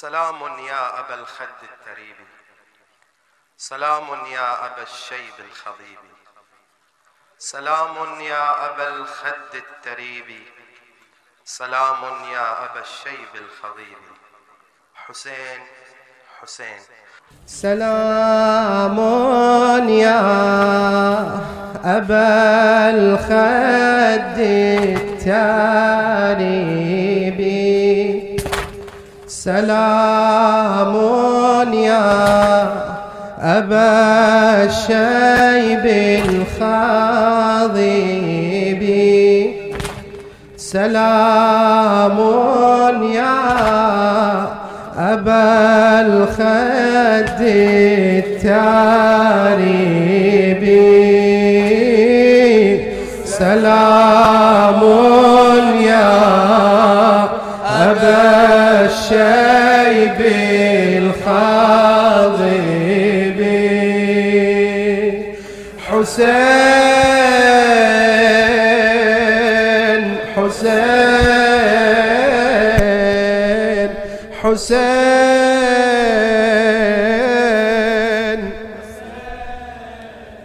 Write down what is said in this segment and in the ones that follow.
سلام يا أبا الخد التريب. سلام يا أبا الشيب الخضيب. سلام يا أبا الخد التريب. سلام يا أبا الشيب الخضيب. حسين حسين. سلام يا أبا الخد التريب سلام يا أبا الشيب الخضيب سلام يا أبا الخد التاريب. سلام يا الشيب الخاضب. حسين حسين حسين.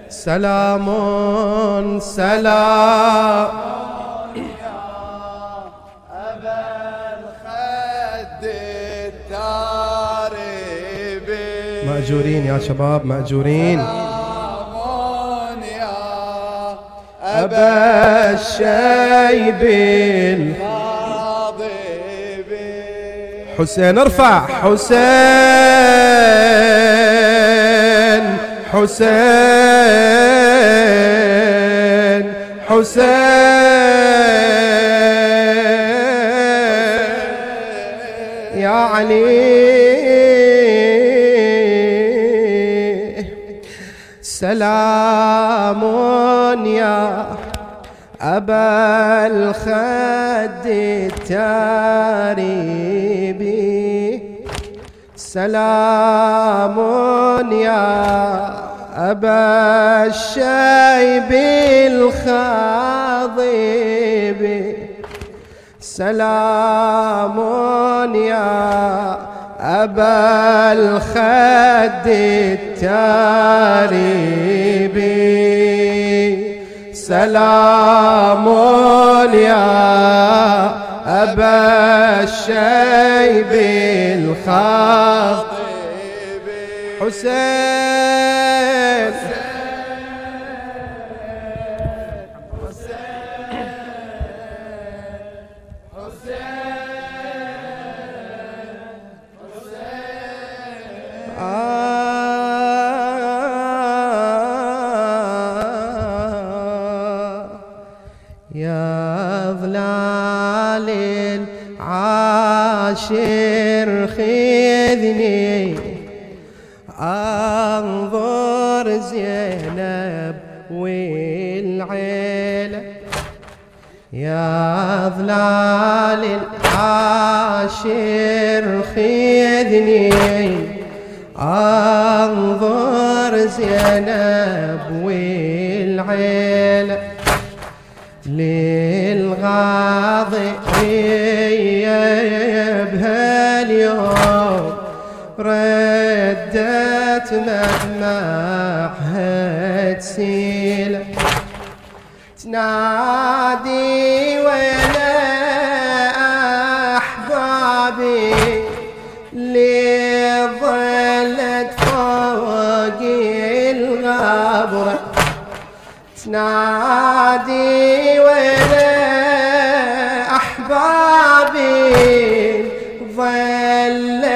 سلام سلام. مأجورين يا شباب مأجورين. يا أبا الشيب حسين ارفع. حسين حسين حسين. يا علي. سلام يا أبا الخد التاريبي. سلام يا أبا الشيب الخاضب سلام يا أبا الخد التاريبي سلام يا أبا الشيب الخاضب حسين. يا ظلال العاشر خذني. انظر زينب والعيلة للغاضية بهاليوم ردت مدمعها تسيل. تنادي تنادي وين أحبابي ظلت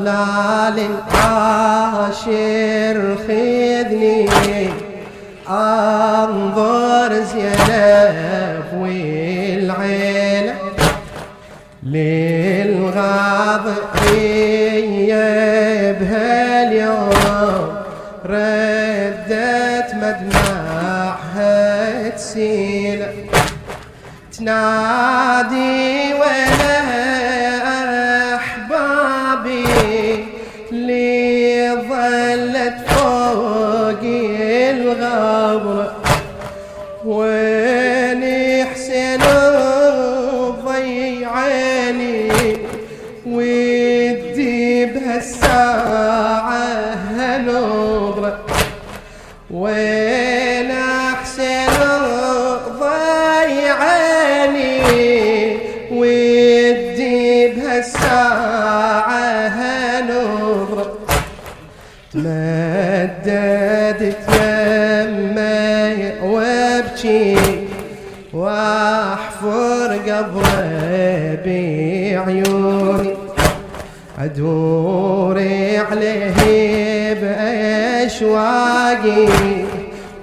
يا ظلال العاشر خذني. انظر زينب والعيلة للغاضية بهاليوم ردت مدمعها تسيل. تنادي ولا وين حسين ضيعاني؟ ودي بهالساعة هنظرة تمددت يمي وابكي وأحفر قبره بعيوني ادور باشواقي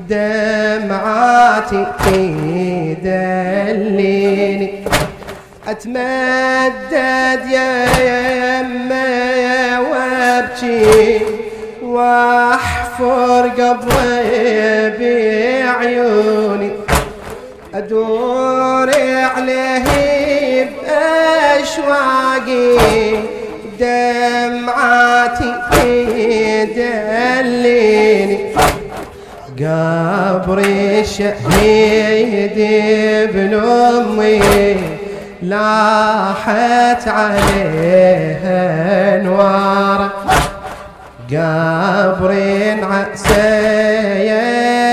دمعاتي تدليني. أتمدد يا يمة وأبكي وأحفر قبره بعيوني. أدور عليه بأشواقي دمعاتي الشهيد ابن امي لاحت عليها انواره قبر عسى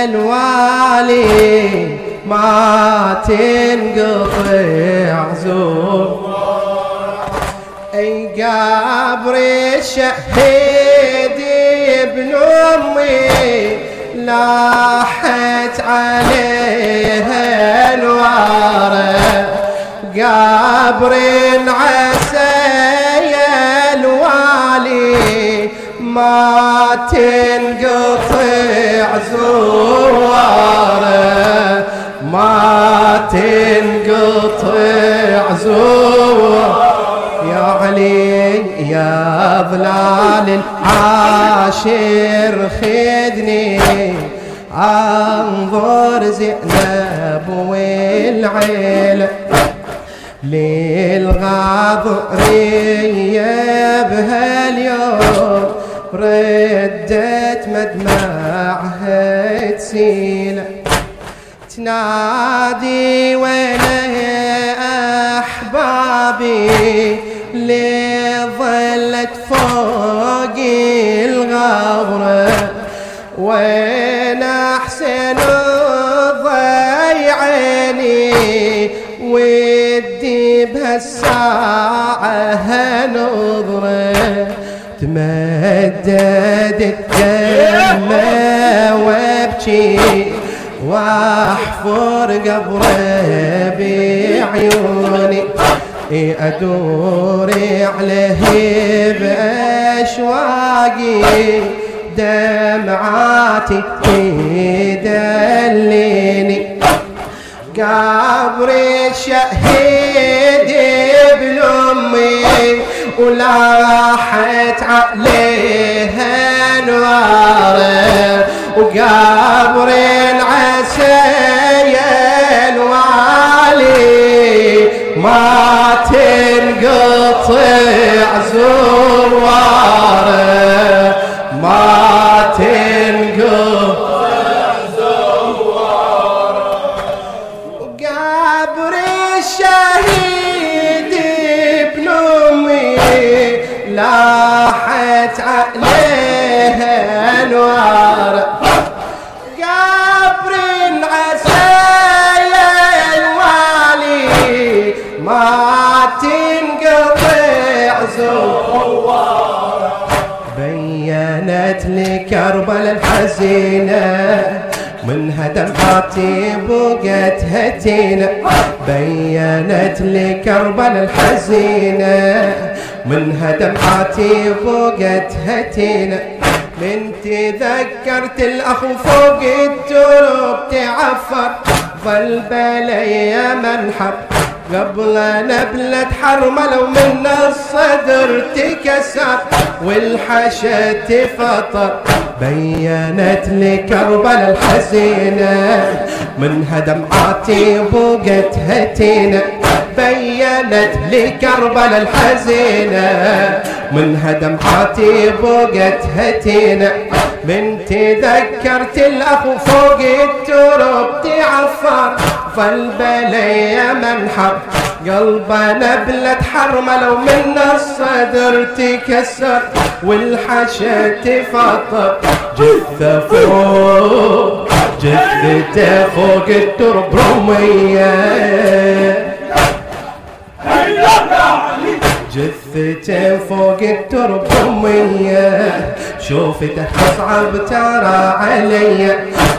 الوالي ما تنقطع زور. أي قبر الشهيد ابن امي لاحت عليها الواره قبر عسى الوالي ما تنقطع زواره. ما تنقطع زواره. يا علي يا ظلال العاشر خذني. انظر زينب والعيله للغاضرية بهاليوم ردت مدمعها تسيله تنادي وين أحبابي اللي ظلت فوق الغبره وين أحسن ضيعيني ودي بهالساعة هنظرة. تمددت دمه وابكي واحفر قبرة بعيوني. ادور عليه باشواقي دمعاتي تدليني. قبر الشهيد ابن أمي ولاحت عليها انواره وقبر عسى الوالي ما تنقطع زواره بينت لي كربل الحزينة من هدماتي بقت هتينة. بينت لي كربل الحزينة من هدماتي بقت هتينة. من تذكرت الأخ فوق الدروب تعفر ظل بلي منحر قبل نبلة حرملة ومن الصدر تكسر. والحشا تفطر بينت لي الحزينة. من هدمعاتي بوقت هتينة بينت لي الحزينة. من هدمعاتي بوقت هتينة من تذكرت الاخو فوق التراب تعفر فالبلية منحر قلبنا بلد حرملة ومن الصدر تكسر والحشا تفطر. جثة فوق جثته فوق الترب رمية جثته فوق الترب رمية شوفته تصعب ترى علي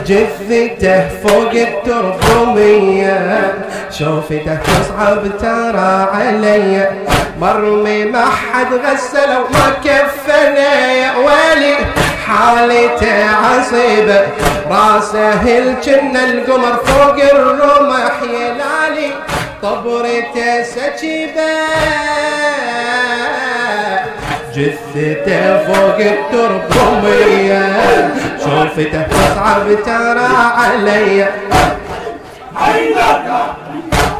جثته فوق الترب رمية شوفته تصعب ترى علي مرمي ما حد غسل وما كفنا يا ولي. حالته عصيبة. راسه الجنة القمر فوق الرمح يلالي طبرته سكيبة جثته فوق الترب رمية شوفته تصعب ترى علي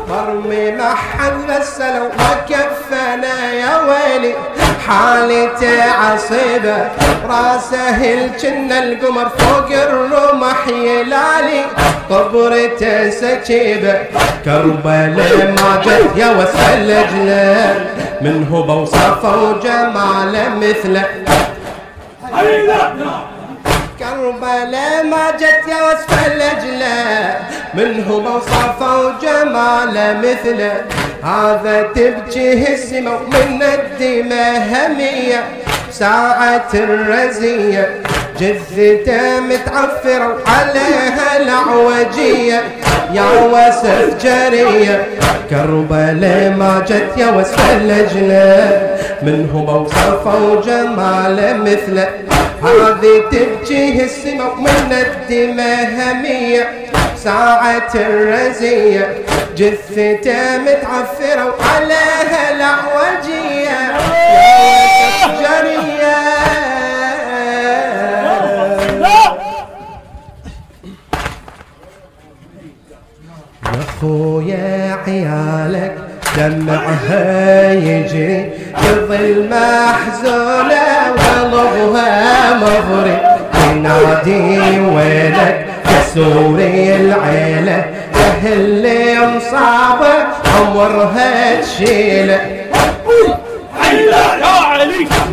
مرمي ما حد حالته عصيبة راسه الجنة القمر فوق الرمح يلالي. قبرته سكيبة كربلاء ما جت يا وسع الجلال من هو بوصفه وجماله مثله. كربلاء ما جت يا وصف الأجلة منه بوصفه وجماله مثله هذا تبكيه السما ومن الدماء همية ساعة الرزية جثته متعفرة وعليها العوجية. يا وسف جرية كربلاء ما جت يا وسف الأجلة منه بوصفه وجماله مثله هذه تبكيه السما ومن الدماء همية ساعة الرزية جثته متعفرة وعليها الأعوجية. جرية يا خويا عيالك دمعها يجري يظل محزونة وقلبها مغري. تنادي وينك يا سوري العيلة. أهل مصابة عمرها تشيله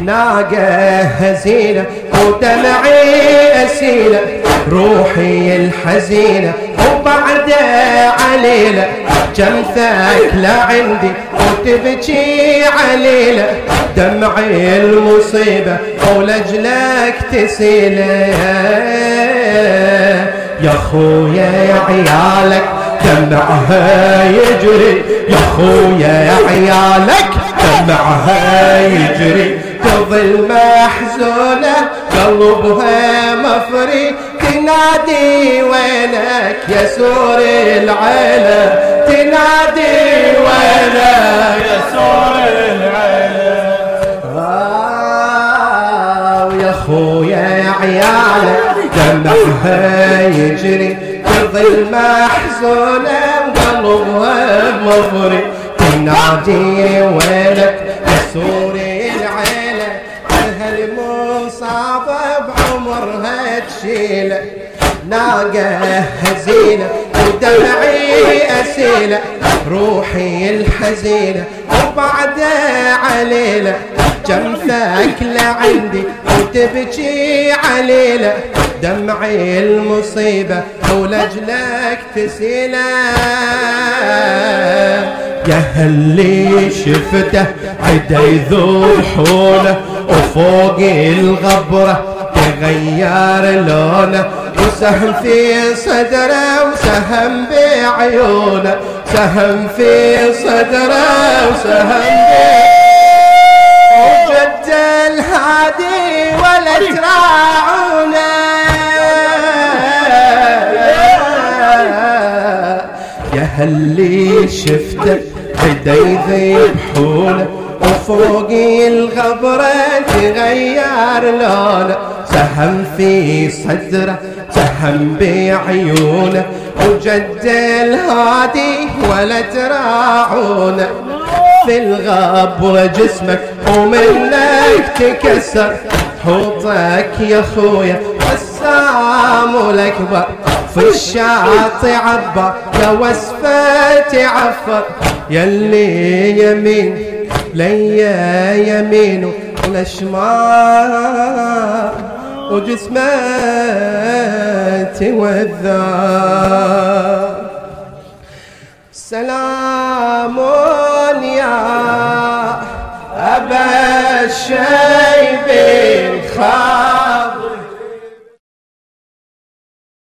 ناقة هزيلة. ودمعي أسيلة روحي الحزينة وبعد عليلة. جمثك لعندي وتبكي عليلة. دمعي المصيبة ولجلك تسيلة. يا خويا عيالك دمعها يجري. يا خويا عيالك دمعها يجري. تظل محزونة قلبها مفري تنادي وينك يا سور العيلة؟ تنادي وينك يا سور العيلة؟ آه يا خويا يا عيالك دمعها يجري تظل محزونة وقلبها مفري. تنادي وينك يا سور تشيله ناقة هزيلة ودمعي أسيلة روحي الحزينة وبعد عليلة. جنبك لعندي وتبكي عليلة. دمعي المصيبة ولجلك تسيلة. يا هاللي شفته عدا يذبحونه وفوق الغبرة تغير لونه وسهم في صدره وسهم بعيونه. سهم في صدره وسهم وجد الهادي ولا تراعونه يا هاللي شفته عدا يذبحونه وفوق الغبرة تغير لونه. تهم في صدره تهم بعيونه وجد الهادي ولا تراعونه. في الغاب جسمك ومنك تكسر. حوطك يا خويا السام الأكبر. في الشاطئ عبر يا وسفة عفر يلي يمين ليا يمين ولا شمال وجسمه توذر سلام يا أبا الشيب الخالد